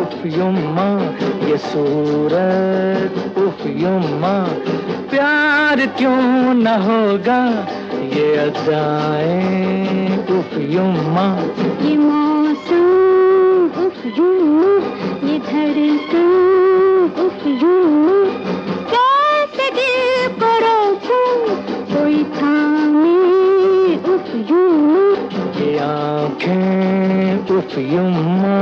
उफ युम्मा ये सूरत उफ युम्मा। प्यार क्यों न होगा ये अदाए उफ युम्मा। ये मौसम उफ युम्मा ये धड़कन उफ युम्मा। कैसे दिल को रोकूं कोई थामे उफ युम्मा। ये आँखें उफ युम्मा।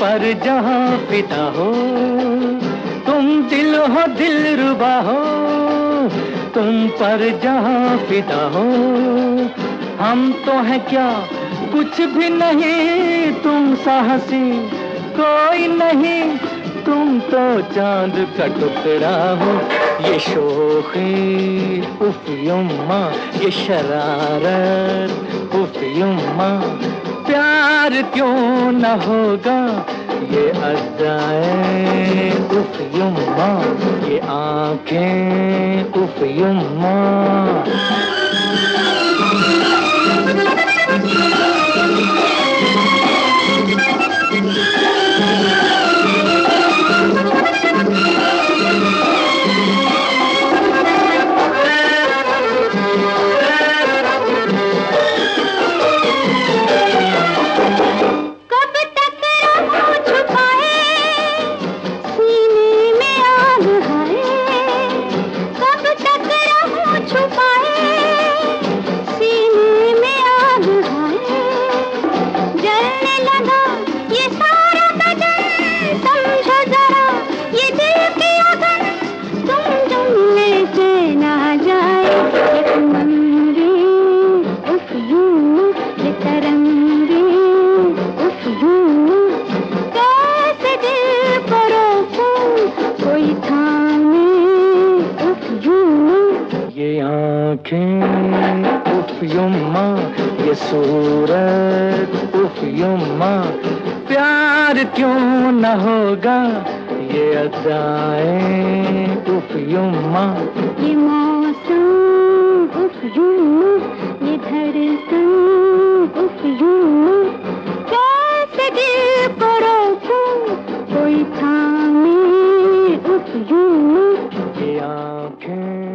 पर जहाँ पिता हो। तुम दिल हो दिल रुबा हो, तुम पर जहाँ पिता हो। हम तो हैं क्या? कुछ भी नहीं, तुम साहसी, कोई नहीं। तुम तो चाँद का टुकड़ा हो, ये शोखी उफ युम्मा ये शरारत उफ युम्मा प्यार क्यों न होगा, ये अदाए उफ युम्मा ये आँखें उफ युम्मा आँखें उफ युम्मा ये सूरत उफ युम्मा। प्यार क्यों न होगा? ये अदाएँ उफ युम्मा। ये मौसम उफ युम्मा। ये धड़कन उफ युम्मा। कैसे दिल को रोकूं? कोई थामे उफ युम्मा। ये आँखें